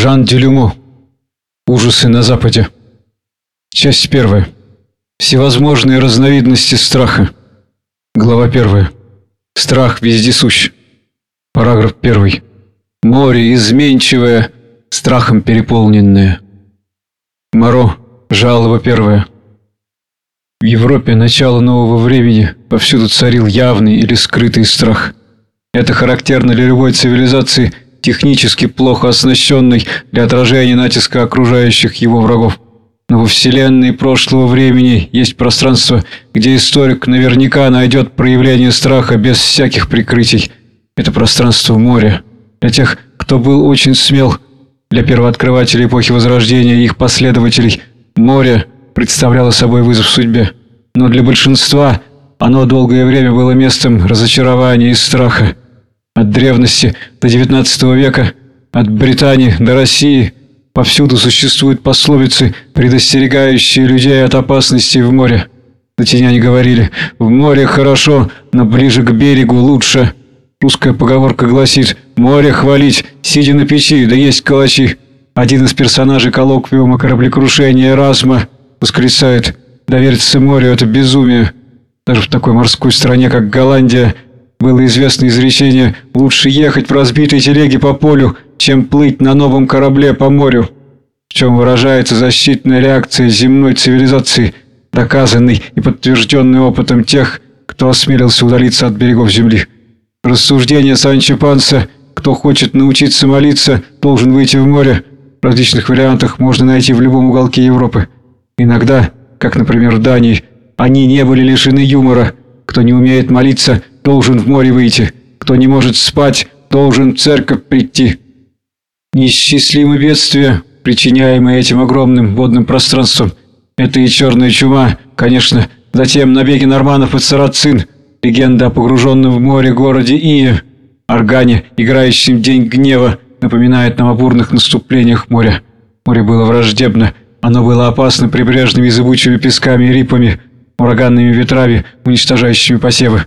Жан Дюлюмо. Ужасы на Западе. Часть первая. Всевозможные разновидности страха. Глава первая. Страх вездесущ. Параграф первый. Море изменчивое, страхом переполненное. Моро. Жалоба первая. В Европе начало нового времени повсюду царил явный или скрытый страх. Это характерно для любой цивилизации – технически плохо оснащенный для отражения натиска окружающих его врагов. Но во вселенной прошлого времени есть пространство, где историк наверняка найдет проявление страха без всяких прикрытий. Это пространство моря. Для тех, кто был очень смел, для первооткрывателей эпохи Возрождения и их последователей, море представляло собой вызов судьбе. Но для большинства оно долгое время было местом разочарования и страха. От древности до XIX века, от Британии до России повсюду существуют пословицы, предостерегающие людей от опасностей в море. Латиняне говорили «в море хорошо, но ближе к берегу лучше». Русская поговорка гласит «море хвалить, сидя на печи, да есть калачи». Один из персонажей коллоквиума кораблекрушения Эразма восклицает «довериться морю – это безумие». Даже в такой морской стране, как Голландия – было известно изречение «лучше ехать в разбитой телеге по полю, чем плыть на новом корабле по морю», в чем выражается защитная реакция земной цивилизации, доказанный и подтвержденный опытом тех, кто осмелился удалиться от берегов земли. Рассуждение Санчо Панса «кто хочет научиться молиться, должен выйти в море» в различных вариантах можно найти в любом уголке Европы. Иногда, как, например, в Дании, они не были лишены юмора. Кто не умеет молиться, должен в море выйти. Кто не может спать, должен в церковь прийти. Несчастливое бедствие, причиняемое этим огромным водным пространством, это и черная чума, конечно, затем набеги норманов и сарацин, легенда о погруженном в море городе Ие, органе, играющем День гнева, напоминает нам о бурных наступлениях моря. Море было враждебно, оно было опасно прибрежными зыбучими песками и рипами, ураганными ветрами, уничтожающими посевы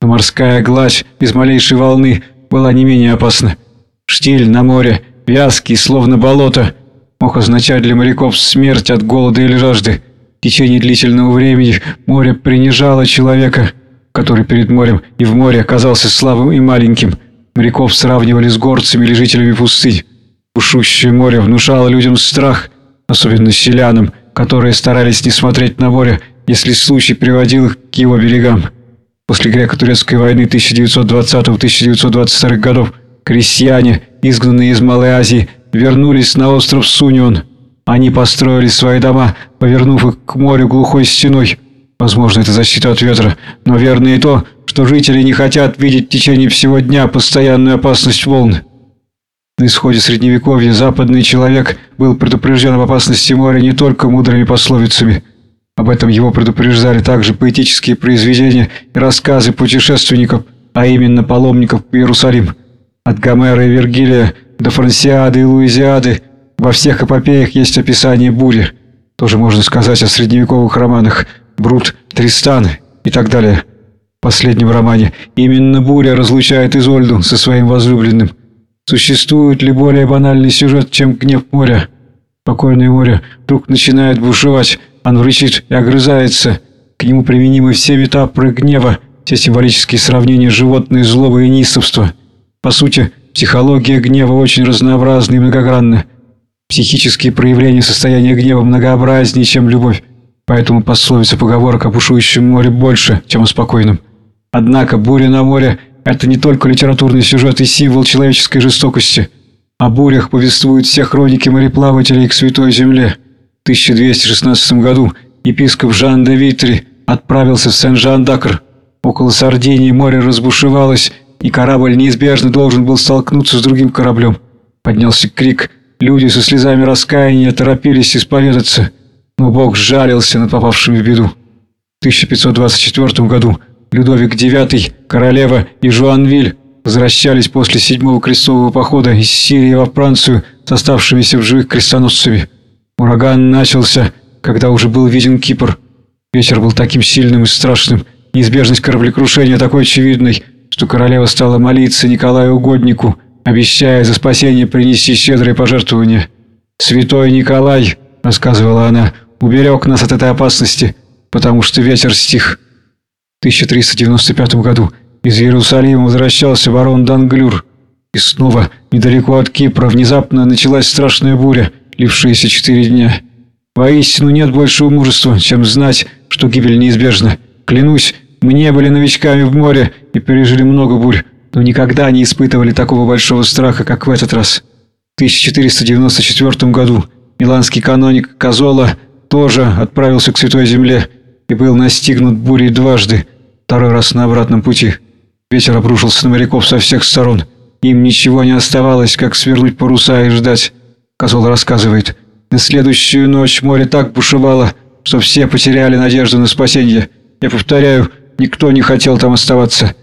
но морская гладь без малейшей волны была не менее опасна. Штиль на море, вязкий, словно болото, мог означать для моряков смерть от голода или жажды. В течение длительного времени море принижало человека, который перед морем и в море оказался слабым и маленьким. Моряков сравнивали с горцами или жителями пустынь. Бушущее море внушало людям страх, особенно селянам, которые старались не смотреть на море, если случай приводил их к его берегам. После греко-турецкой войны 1920-1922 годов крестьяне, изгнанные из Малой Азии, вернулись на остров Сунион. Они построили свои дома, повернув их к морю глухой стеной. Возможно, это защита от ветра, но верно и то, что жители не хотят видеть в течение всего дня постоянную опасность волн. На исходе Средневековья западный человек был предупрежден об опасности моря не только мудрыми пословицами – об этом его предупреждали также поэтические произведения и рассказы путешественников, а именно паломников в Иерусалим. От Гомера и Вергилия до Франсиады и Луизиады во всех эпопеях есть описание бури. Тоже можно сказать о средневековых романах Брут, Тристан и так далее. В последнем романе именно буря разлучает Изольду со своим возлюбленным. Существует ли более банальный сюжет, чем гнев моря? Спокойное море вдруг начинает бушевать, он рычит и огрызается. К нему применимы все метафоры гнева, все символические сравнения животной злобы и неистовства. По сути, психология гнева очень разнообразна и многогранна. Психические проявления состояния гнева многообразнее, чем любовь. Поэтому пословица поговорка о бушующем море больше, чем о спокойном. Однако буря на море – это не только литературный сюжет и символ человеческой жестокости. О бурях повествуют все хроники мореплавателей к Святой Земле – 1216 году епископ Жан де Витри отправился в Сен-Жан-Дакр. Около Сардинии море разбушевалось, и корабль неизбежно должен был столкнуться с другим кораблем. Поднялся крик, люди со слезами раскаяния торопились исповедаться, но Бог жалился над попавшими в беду. В 1524 году Людовик IX, королева и Жуанвиль возвращались после седьмого крестового похода из Сирии во Францию с оставшимися в живых крестоносцами. Ураган начался, когда уже был виден Кипр. Ветер был таким сильным и страшным, неизбежность кораблекрушения такой очевидной, что королева стала молиться Николаю Угоднику, обещая за спасение принести щедрые пожертвования. «Святой Николай», — рассказывала она, — «уберег нас от этой опасности, потому что ветер стих». В 1395 году из Иерусалима возвращался барон Данглюр, и снова, недалеко от Кипра, внезапно началась страшная буря, лившаяся четыре дня. Воистину нет большего мужества, чем знать, что гибель неизбежна. Клянусь, мы не были новичками в море и пережили много бурь, но никогда не испытывали такого большого страха, как в этот раз. В 1494 году миланский каноник Казола тоже отправился к Святой Земле и был настигнут бурей дважды, второй раз на обратном пути. Ветер обрушился на моряков со всех сторон. Им ничего не оставалось, как свернуть паруса и ждать. Козол рассказывает, на следующую ночь море так бушевало, что все потеряли надежду на спасение. Я повторяю, никто не хотел там оставаться.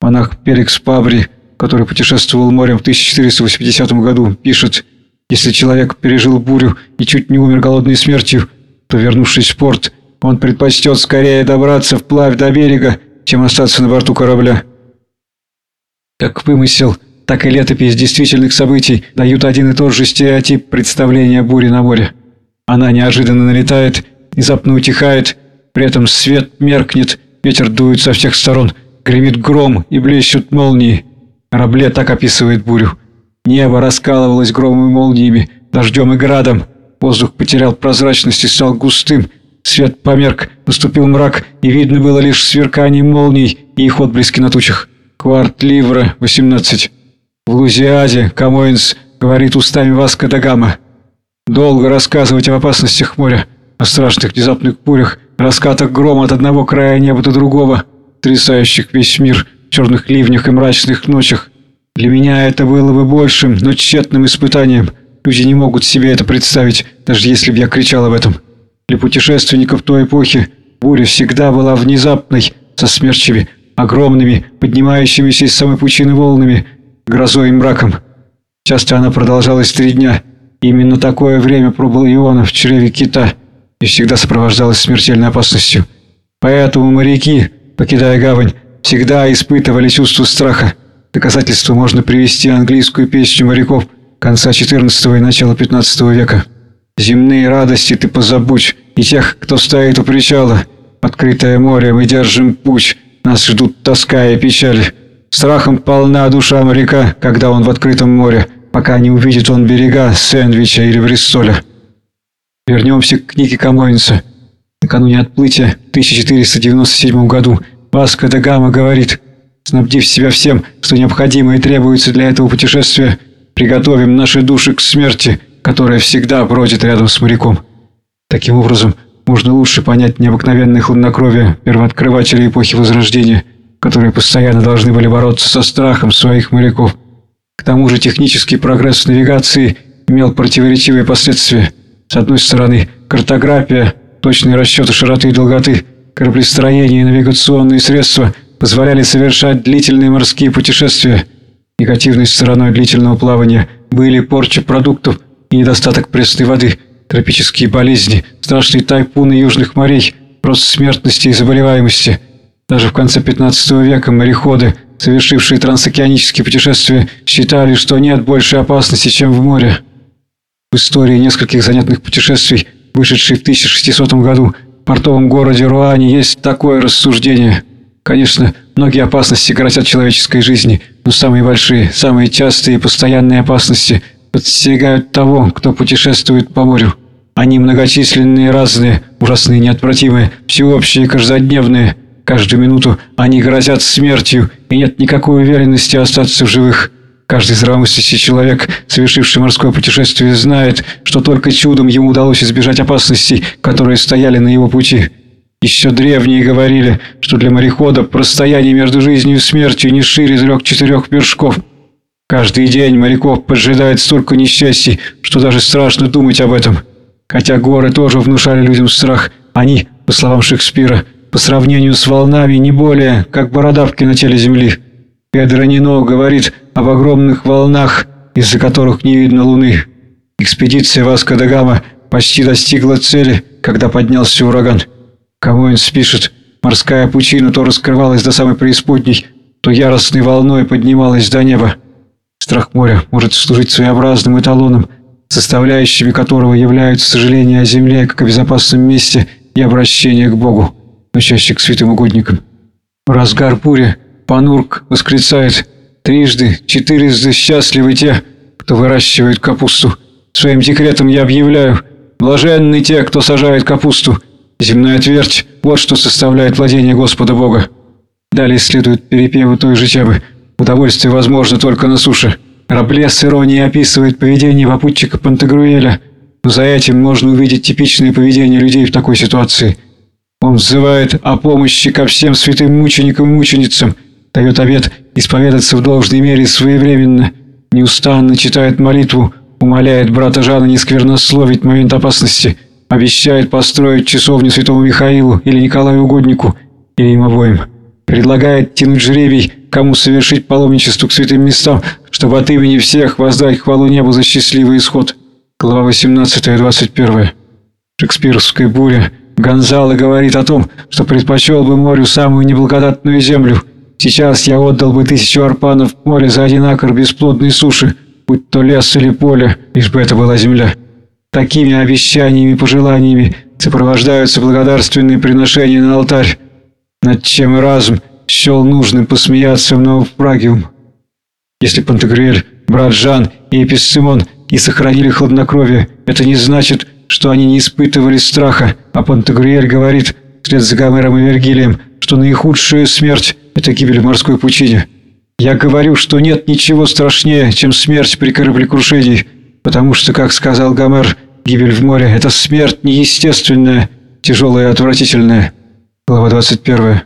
Монах Перекс Пабри, который путешествовал морем в 1480 году, пишет, если человек пережил бурю и чуть не умер голодной смертью, то, вернувшись в порт, он предпочтет скорее добраться вплавь до берега, чем остаться на борту корабля. Как вымысел, так и летопись действительных событий дают один и тот же стереотип представления бури на море. Она неожиданно налетает, внезапно утихает, при этом свет меркнет, ветер дует со всех сторон, Гремит гром и блещут молнии. Рабле так описывает бурю. Небо раскалывалось громом и молниями, дождем и градом. Воздух потерял прозрачность и стал густым. Свет померк, наступил мрак, и видно было лишь сверкание молний и их отблески на тучах. Quart Livre, 18. В Лузиаде Камоэнс говорит устами Васко да Гама. Долго рассказывать об опасностях моря, о страшных внезапных бурях, раскатах грома от одного края неба до другого – трясающих весь мир черных ливнях и мрачных ночах. Для меня это было бы большим, но тщетным испытанием. Люди не могут себе это представить, даже если бы я кричал об этом. Для путешественников той эпохи буря всегда была внезапной, со смерчами, огромными, поднимающимися из самой пучины волнами, грозой и мраком. Часто она продолжалась три дня. Именно такое время пробыл Иона в чреве кита и всегда сопровождалась смертельной опасностью. Поэтому моряки, покидая гавань, всегда испытывали чувство страха. Доказательство можно привести английскую песню моряков конца XIV и начала XV века. «Земные радости ты позабудь, и тех, кто стоит у причала. Открытое море, мы держим путь, нас ждут тоска и печаль. Страхом полна душа моряка, когда он в открытом море, пока не увидит он берега Сэндвича или Бристоля». Вернемся к книге Камоинса. Накануне отплытия в 1497 году Васко да Гама говорит, снабдив себя всем, что необходимо и требуется для этого путешествия, приготовим наши души к смерти, которая всегда бродит рядом с моряком. Таким образом, можно лучше понять необыкновенное хладнокровие первооткрывателей эпохи Возрождения, которые постоянно должны были бороться со страхом своих моряков. К тому же технический прогресс навигации имел противоречивые последствия. С одной стороны, картография Точные расчеты широты и долготы, кораблестроение и навигационные средства позволяли совершать длительные морские путешествия. Негативной стороной длительного плавания были порча продуктов и недостаток пресной воды, тропические болезни, страшные тайпуны южных морей, рост смертности и заболеваемости. Даже в конце 15 века мореходы, совершившие трансокеанические путешествия, считали, что нет большей опасности, чем в море. В истории нескольких занятных путешествий – вышедший в 1600 году в портовом городе Руане, есть такое рассуждение. Конечно, многие опасности грозят человеческой жизни, но самые большие, самые частые и постоянные опасности подстерегают того, кто путешествует по морю. Они многочисленные, разные, ужасные, неотвратимые, всеобщие, каждодневные. Каждую минуту они грозят смертью, и нет никакой уверенности остаться в живых. Каждый здравомыслящий человек, совершивший морское путешествие, знает, что только чудом ему удалось избежать опасностей, которые стояли на его пути. Еще древние говорили, что для морехода расстояние между жизнью и смертью не шире трех-четырех вершков. Каждый день моряков поджидает столько несчастий, что даже страшно думать об этом. Хотя горы тоже внушали людям страх, они, по словам Шекспира, по сравнению с волнами не более, как бородавки на теле земли. Педро Нино говорит об огромных волнах, из-за которых не видно луны. Экспедиция Васко да Гама почти достигла цели, когда поднялся ураган. Камоинс пишет, морская пучина то раскрывалась до самой преисподней, то яростной волной поднималась до неба. Страх моря может служить своеобразным эталоном, составляющими которого являются сожаление о земле как о безопасном месте и обращение к Богу, но чаще к святым угодникам. В разгар бури Панурк восклицает «Трижды, четырежды счастливы те, кто выращивает капусту. Своим декретом я объявляю, блаженны те, кто сажает капусту. Земная твердь – вот что составляет владение Господа Бога». Далее следует перепевы той же темы. Удовольствие возможно только на суше. Рабле с иронией описывает поведение попутчика Пантагруэля, но за этим можно увидеть типичное поведение людей в такой ситуации. Он взывает о помощи ко всем святым мученикам и мученицам, дает обет исповедаться в должной мере своевременно, неустанно читает молитву, умоляет брата Жана не сквернословить момент опасности, обещает построить часовню святому Михаилу или Николаю Угоднику, или им обоим. Предлагает тянуть жребий, кому совершить паломничество к святым местам, чтобы от имени всех воздать хвалу небу за счастливый исход. Глава 18 и 21. Шекспировская буря. Гонзало говорит о том, что предпочел бы морю самую неблагодатную землю. Сейчас я отдал бы тысячу арпанов в море за один акр бесплодной суши, будь то лес или поле, лишь бы это была земля. Такими обещаниями и пожеланиями сопровождаются благодарственные приношения на алтарь над чем разум счел нужным посмеяться в Новопрагиум. Если Пантагрюэль, брат Жан и Эписцимон и сохранили хладнокровие, это не значит, что они не испытывали страха, а Пантагрюэль говорит, вслед за Гомером и Вергилием, что наихудшая смерть – это гибель в морской пучине. Я говорю, что нет ничего страшнее, чем смерть при кораблекрушении, потому что, как сказал Гомер, гибель в море – это смерть неестественная, тяжелая и отвратительная. Глава 21.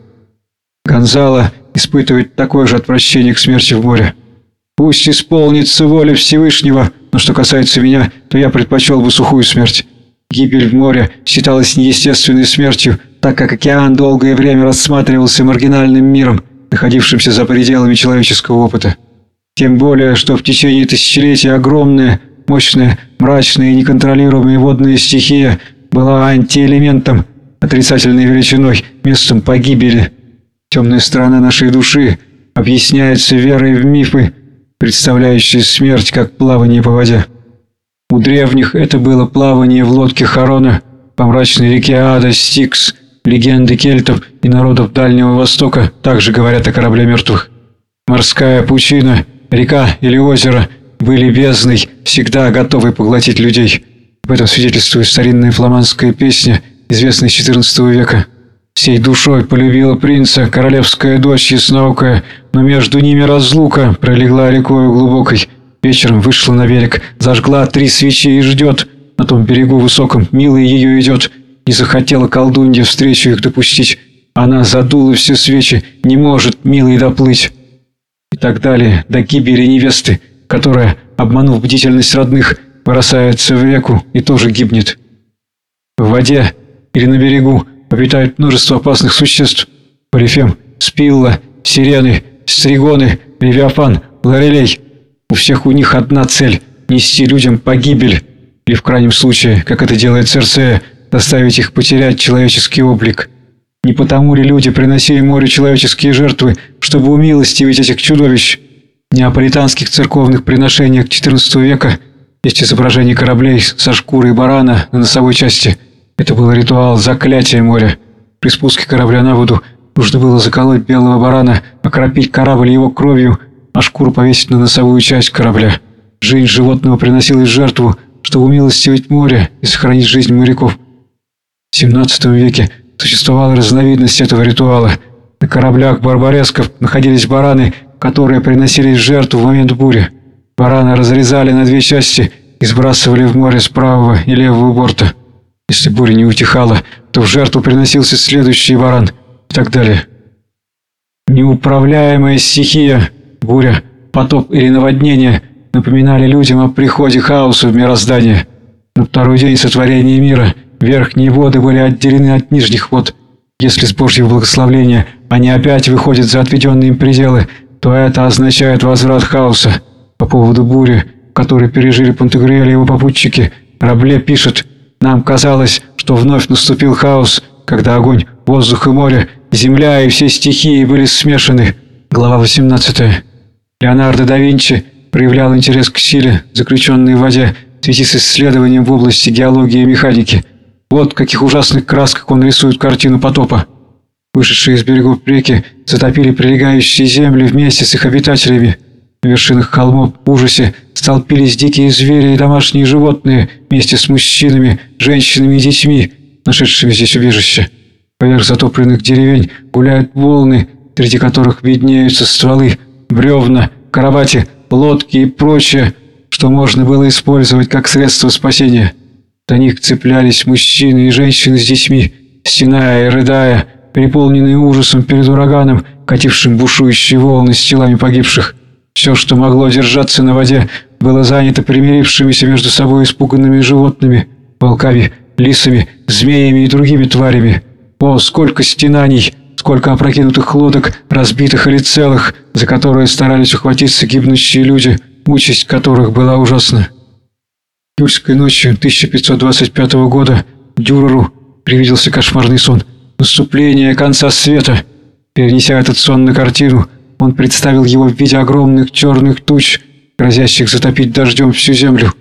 Гонзало испытывает такое же отвращение к смерти в море. Пусть исполнится воля Всевышнего, но что касается меня, то я предпочел бы сухую смерть. Гибель в море считалась неестественной смертью, так как океан долгое время рассматривался маргинальным миром, находившимся за пределами человеческого опыта. Тем более, что в течение тысячелетий огромная, мощная, мрачная и неконтролируемая водная стихия была антиэлементом, отрицательной величиной, местом погибели. Темная сторона нашей души объясняется верой в мифы, представляющие смерть как плавание по воде. У древних это было плавание в лодке Харона по мрачной реке Ада, Стикс, легенды кельтов и народов Дальнего Востока также говорят о корабле мертвых. Морская пучина, река или озеро были бездной, всегда готовы поглотить людей. Об этом свидетельствует старинная фламандская песня – известный с XIV века. Всей душой полюбила принца королевская дочь ясноокая, но между ними разлука пролегла рекою глубокой. Вечером вышла на берег, зажгла три свечи и ждет. На том берегу высоком милый ее идет. Не захотела колдунья встречу их допустить. Она задула все свечи, не может милый доплыть. И так далее, до гибели невесты, которая, обманув бдительность родных, бросается в реку и тоже гибнет. В воде или на берегу обитает множество опасных существ. Полифем, спилла, сирены, стригоны, левиафан, лорелей. У всех у них одна цель – нести людям погибель. Или в крайнем случае, как это делает Церцея, заставить их потерять человеческий облик. Не потому ли люди приносили морю человеческие жертвы, чтобы умилостивить этих чудовищ? В неаполитанских церковных приношениях XIV века есть изображение кораблей со шкурой барана на носовой части – это был ритуал заклятия моря. При спуске корабля на воду нужно было заколоть белого барана, окропить корабль его кровью, а шкуру повесить на носовую часть корабля. Жизнь животного приносилась в жертву, чтобы умилостивить море и сохранить жизнь моряков. В XVII веке существовала разновидность этого ритуала. На кораблях барбаресков находились бараны, которые приносились в жертву в момент бури. Барана разрезали на две части и сбрасывали в море с правого и левого борта. Если буря не утихала, то в жертву приносился следующий варан и так далее. Неуправляемая стихия, буря, потоп или наводнение напоминали людям о приходе хаоса в мироздание. На второй день сотворения мира верхние воды были отделены от нижних вод. Если с Божьего благословения они опять выходят за отведенные им пределы, то это означает возврат хаоса. По поводу бури, которую пережили Пантагриэль и его попутчики, Рабле пишет – нам казалось, что вновь наступил хаос, когда огонь, воздух и море, земля и все стихии были смешаны. Глава 18. Леонардо да Винчи проявлял интерес к силе, заключенной в воде, в связи с исследованием в области геологии и механики. Вот в каких ужасных красках он рисует картину потопа. Вышедшие из берегов реки затопили прилегающие земли вместе с их обитателями. На вершинах холмов в ужасе столпились дикие звери и домашние животные вместе с мужчинами, женщинами и детьми, нашедшими здесь убежище. Поверх затопленных деревень гуляют волны, среди которых виднеются стволы, бревна, кровати, лодки и прочее, что можно было использовать как средство спасения. До них цеплялись мужчины и женщины с детьми, стеная и рыдая, переполненные ужасом перед ураганом, катившим бушующие волны с телами погибших. Все, что могло держаться на воде, было занято примирившимися между собой испуганными животными, волками, лисами, змеями и другими тварями. О, сколько стенаний, сколько опрокинутых лодок, разбитых или целых, за которые старались ухватиться гибнущие люди, участь которых была ужасна. Июльской ночью 1525 года Дюреру привиделся кошмарный сон. Наступление конца света. Перенеся этот сон на картину, он представил его в виде огромных черных туч, грозящих затопить дождем всю землю.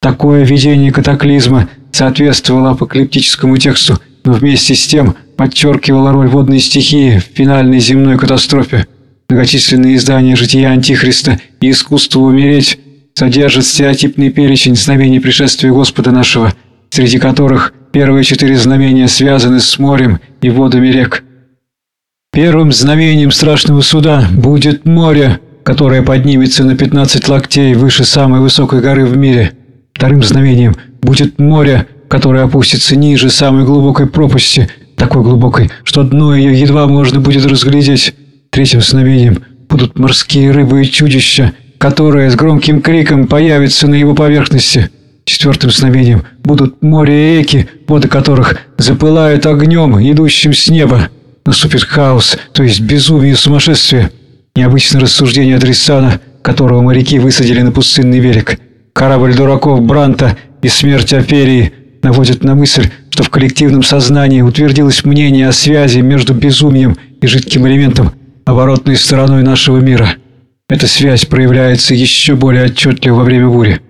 Такое видение катаклизма соответствовало апокалиптическому тексту, но вместе с тем подчеркивало роль водной стихии в финальной земной катастрофе. Многочисленные издания «Жития Антихриста» и «Искусство умереть» содержат стереотипный перечень знамений пришествия Господа нашего, среди которых первые четыре знамения связаны с морем и водами рек. Первым знамением страшного суда будет море, которое поднимется на 15 локтей выше самой высокой горы в мире. Вторым знамением будет море, которое опустится ниже самой глубокой пропасти, такой глубокой, что дно ее едва можно будет разглядеть. Третьим знамением будут морские рыбы и чудища, которые с громким криком появятся на его поверхности. Четвертым знамением будут море и реки, воды которых запылают огнем, идущим с неба. Наступит хаос, то есть безумие и сумасшествие. Необычное рассуждение Адресана, которого моряки высадили на пустынный берег. Корабль дураков Бранта и смерть Аперии наводят на мысль, что в коллективном сознании утвердилось мнение о связи между безумием и жидким элементом, оборотной стороной нашего мира. Эта связь проявляется еще более отчетливо во время бури.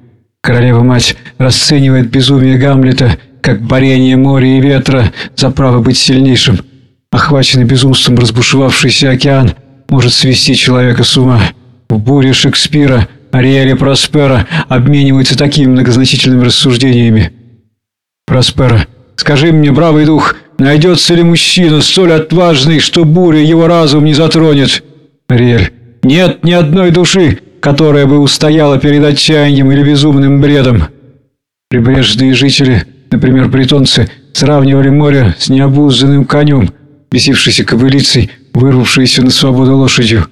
Королева-мать расценивает безумие Гамлета как борение моря и ветра за право быть сильнейшим. Охваченный безумством разбушевавшийся океан может свести человека с ума. В буре Шекспира Ариэль и Проспера обмениваются такими многозначительными рассуждениями. Проспера, скажи мне, бравый дух, найдется ли мужчина столь отважный, что буря его разум не затронет? Ариэль, нет ни одной души, которая бы устояла перед отчаянием или безумным бредом. Прибрежные жители, например, бретонцы, сравнивали море с необузданным конем, бесившейся кобылицей, вырвавшейся на свободу лошадью.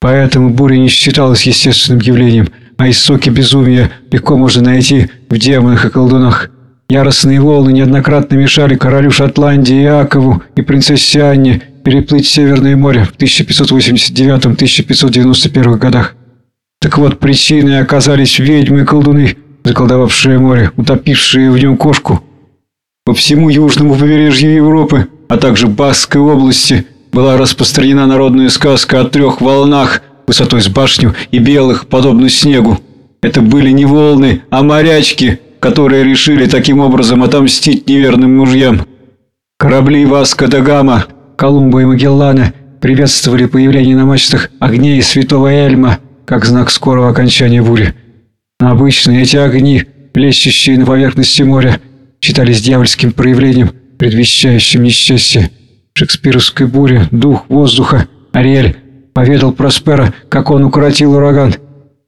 Поэтому буря не считалась естественным явлением, а истоки безумия легко можно найти в демонах и колдунах. Яростные волны неоднократно мешали королю Шотландии Иакову и принцессе Анне переплыть Северное море в 1589-1591 годах. Так вот, причиной оказались ведьмы и колдуны, заколдовавшие море, утопившие в нем кошку. По всему южному побережью Европы, а также Баскской области, была распространена народная сказка о трех волнах, высотой с башню и белых, подобно снегу. Это были не волны, а морячки, которые решили таким образом отомстить неверным мужьям. Корабли Васка да Гама, Колумба и Магеллана приветствовали появление на мачтах огней Святого Эльма – как знак скорого окончания бури. Но обычно эти огни, плещущие на поверхности моря, считались дьявольским проявлением, предвещающим несчастье. В шекспировской буре дух воздуха, Ариэль, поведал Проспера, как он укоротил ураган.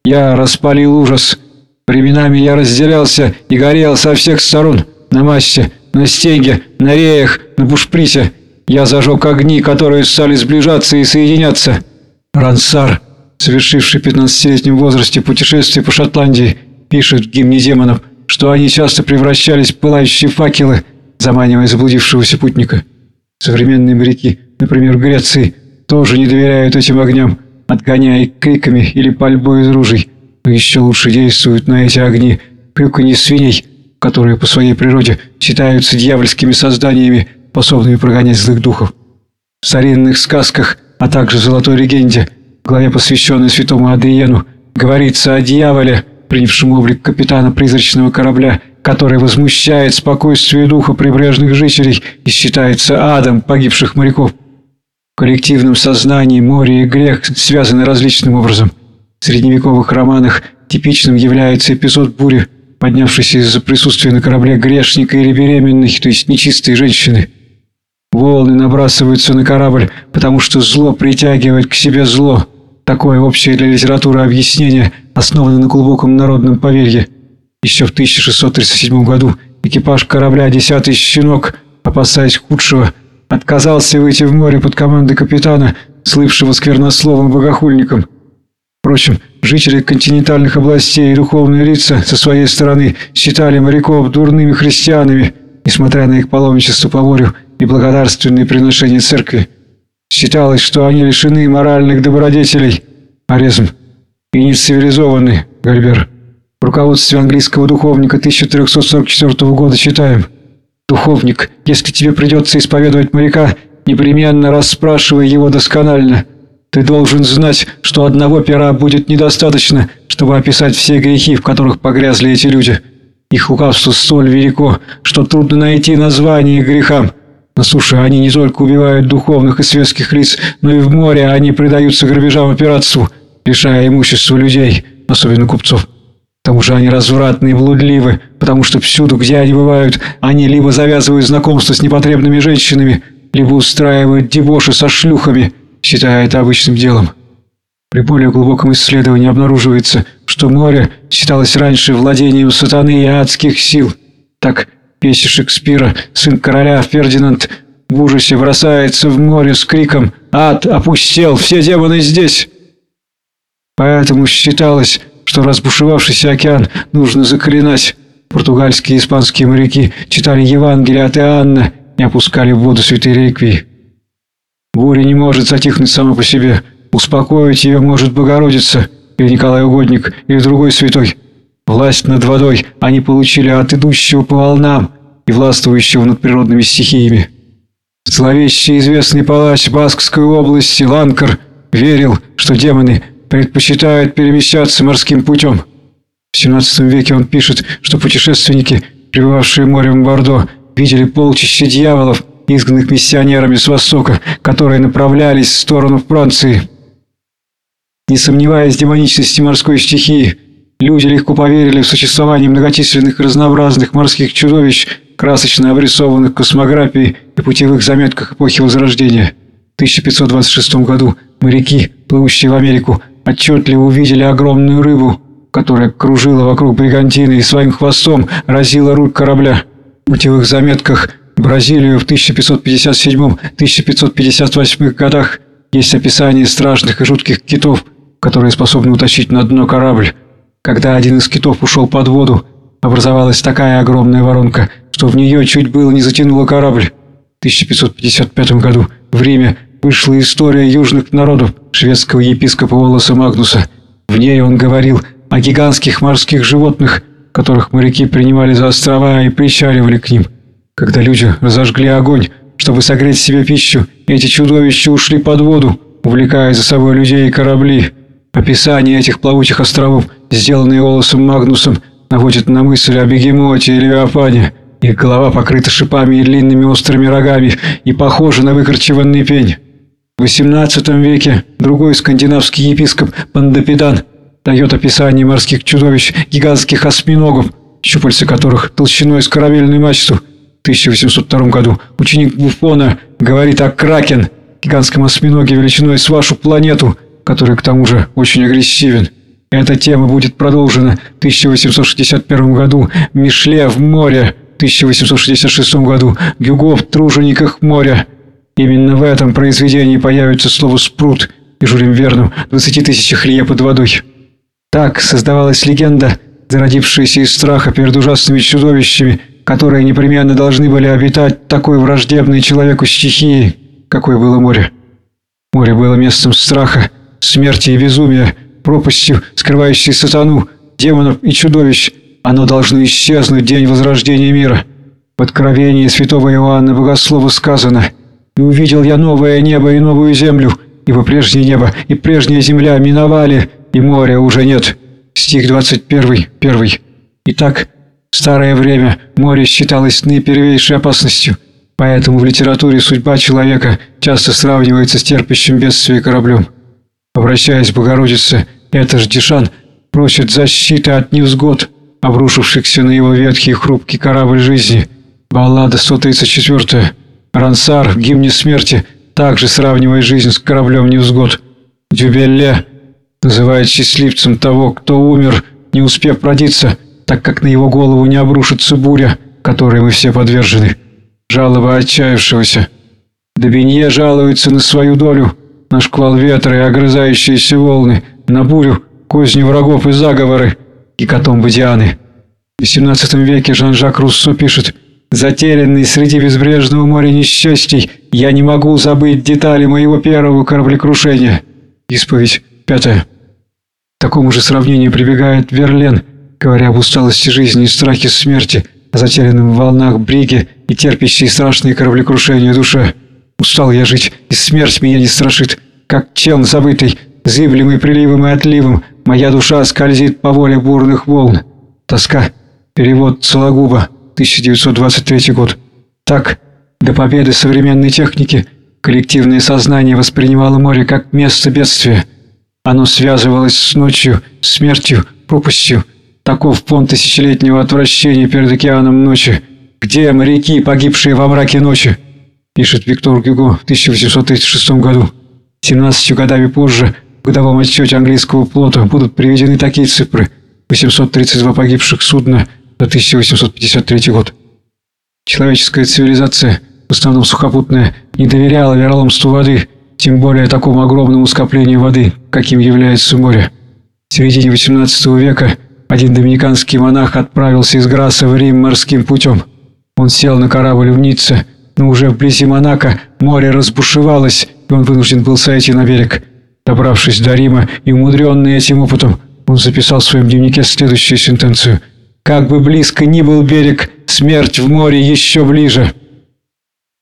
«Я распалил ужас. Временами я разделялся и горел со всех сторон, на массе, на стенге, на реях, на бушприте. Я зажег огни, которые стали сближаться и соединяться. Рансар, совершивший в 15-летнем возрасте путешествие по Шотландии, пишет в гимне демонов, что они часто превращались в пылающие факелы, заманивая заблудившегося путника. Современные моряки, например, в Греции, тоже не доверяют этим огням, отгоняя их криками или пальбой из ружей, но еще лучше действуют на эти огни крюканье свиней, которые по своей природе считаются дьявольскими созданиями, способными прогонять злых духов. В старинных сказках, а также в золотой легенде – главе, посвященной святому Адриену, говорится о дьяволе, принявшем облик капитана призрачного корабля, который возмущает спокойствие духа прибрежных жителей и считается адом погибших моряков. В коллективном сознании море и грех связаны различным образом. Средневековых романах типичным является эпизод бури, поднявшийся из-за присутствия на корабле грешника или беременной, то есть нечистой женщины. Волны набрасываются на корабль, потому что зло притягивает к себе зло. Такое общее для литературы объяснение основано на глубоком народном поверье. Еще в 1637 году экипаж корабля «Десятый щенок», опасаясь худшего, отказался выйти в море под командой капитана, слывшего сквернословом богохульником. Впрочем, жители континентальных областей и духовные лица со своей стороны считали моряков дурными христианами, несмотря на их паломничество по морю и благодарственные приношения церкви. Считалось, что они лишены моральных добродетелей, аризм, и не цивилизованы, Гальбер. В руководстве английского духовника 1344 года читаем «Духовник, если тебе придется исповедовать моряка, непременно расспрашивай его досконально». Ты должен знать, что одного пера будет недостаточно, чтобы описать все грехи, в которых погрязли эти люди. Их лукавство столь велико, что трудно найти название грехам. На суше они не только убивают духовных и светских лиц, но и в море они предаются грабежам и пиратству, лишая имущества людей, особенно купцов. К тому же они развратны и блудливы, потому что всюду, где они бывают, они либо завязывают знакомство с непотребными женщинами, либо устраивают дебоши со шлюхами – считая это обычным делом. При более глубоком исследовании обнаруживается, что море считалось раньше владением сатаны и адских сил. Так песня Шекспира, сын короля Фердинанд, в ужасе бросается в море с криком «Ад опустел! Все демоны здесь!» Поэтому считалось, что разбушевавшийся океан нужно заклинать. Португальские и испанские моряки читали Евангелие от Иоанна и опускали в воду святые реликвии. Буря не может затихнуть сама по себе. Успокоить ее может Богородица, или Николай Угодник, или другой святой. Власть над водой они получили от идущего по волнам и властвующего над природными стихиями. Зловещий известный палач Баскской области Ланкар верил, что демоны предпочитают перемещаться морским путем. В XVII веке он пишет, что путешественники, прибывавшие морем в Бордо, видели полчища дьяволов, изгнанных миссионерами с Востока, которые направлялись в сторону Франции. Не сомневаясь в демоничности морской стихии, люди легко поверили в существование многочисленных разнообразных морских чудовищ, красочно обрисованных в космографии и путевых заметках эпохи Возрождения. В 1526 году моряки, плывущие в Америку, отчетливо увидели огромную рыбу, которая кружила вокруг бригантины и своим хвостом разила руль корабля. В путевых заметках – Бразилию в 1557-1558 годах есть описание страшных и жутких китов, которые способны утащить на дно корабль. Когда один из китов ушел под воду, образовалась такая огромная воронка, что в нее чуть было не затянуло корабль. В 1555 году в Риме вышла история южных народов шведского епископа Волоса Магнуса. В ней он говорил о гигантских морских животных, которых моряки принимали за острова и причаливали к ним. Когда люди разожгли огонь, чтобы согреть себе пищу, эти чудовища ушли под воду, увлекая за собой людей и корабли. Описание этих плавучих островов, сделанное Олосом Магнусом, наводит на мысль о бегемоте или Левиафане. Их голова покрыта шипами и длинными острыми рогами и похожа на выкорчеванный пень. В XVIII веке другой скандинавский епископ Пандопидан дает описание морских чудовищ, гигантских осьминогов, щупальца которых толщиной с корабельную мачту – 1802 году ученик Буфона говорит о Кракен, гигантском осьминоге величиной с вашу планету, который к тому же очень агрессивен. Эта тема будет продолжена в 1861 году Мишле в море, в 1866 году Гюго в Тружениках моря. Именно в этом произведении появится слово «спрут» и Жюлем Верном «20 тысячах лье под водой». Так создавалась легенда, зародившаяся из страха перед ужасными чудовищами – которые непременно должны были обитать такой враждебной человеку стихии, какой было море. Море было местом страха, смерти и безумия, пропастью, скрывающей сатану, демонов и чудовищ. Оно должно исчезнуть день возрождения мира. В откровении святого Иоанна Богослова сказано «И увидел я новое небо и новую землю, ибо прежнее небо и прежняя земля миновали, и моря уже нет. Стих 21, первый. Итак, в старое время море считалось наипервейшей опасностью, поэтому в литературе судьба человека часто сравнивается с терпящим бедствие кораблем. Обращаясь к Богородице, это ж Дишан просит защиты от невзгод, обрушившихся на его ветхий и хрупкий корабль жизни. Баллада 134. Рансар в гимне смерти также сравнивает жизнь с кораблем невзгод. Дюбелле называет счастливцем того, кто умер, не успев родиться, так как на его голову не обрушится буря, которой мы все подвержены. Жалоба отчаявшегося. Добенье жалуется на свою долю, на шквал ветра и огрызающиеся волны, на бурю, козни врагов и заговоры, гекатомбы Дианы. В XVIII веке Жан-Жак Руссо пишет «Затерянный среди безбрежного моря несчастий, я не могу забыть детали моего первого кораблекрушения». Исповедь пятая. К такому же сравнению прибегает Верлен, говоря об усталости жизни и страхе смерти, о затерянном в волнах бриге и терпящей страшные кораблекрушения душе. Устал я жить, и смерть меня не страшит, как челн забытый, зыблемый приливом и отливом, моя душа скользит по воле бурных волн. Тоска. Перевод Сологуба, 1923 год. Так, до победы современной техники коллективное сознание воспринимало море как место бедствия. Оно связывалось с ночью, смертью, пропастью. Таков фон тысячелетнего отвращения перед океаном ночи. Где моряки, погибшие во мраке ночи? Пишет Виктор Гюго в 1836 году. 17 годами позже в годовом отчете английского флота будут приведены такие цифры. 832 погибших судна за 1853 год. Человеческая цивилизация, в основном сухопутная, не доверяла вероломству воды, тем более такому огромному скоплению воды, каким является море. В середине XVIII века один доминиканский монах отправился из Граса в Рим морским путем. Он сел на корабль в Ницце, но уже вблизи Монако море разбушевалось, и он вынужден был сойти на берег. Добравшись до Рима и умудренный этим опытом, он записал в своем дневнике следующую сентенцию. «Как бы близко ни был берег, смерть в море еще ближе».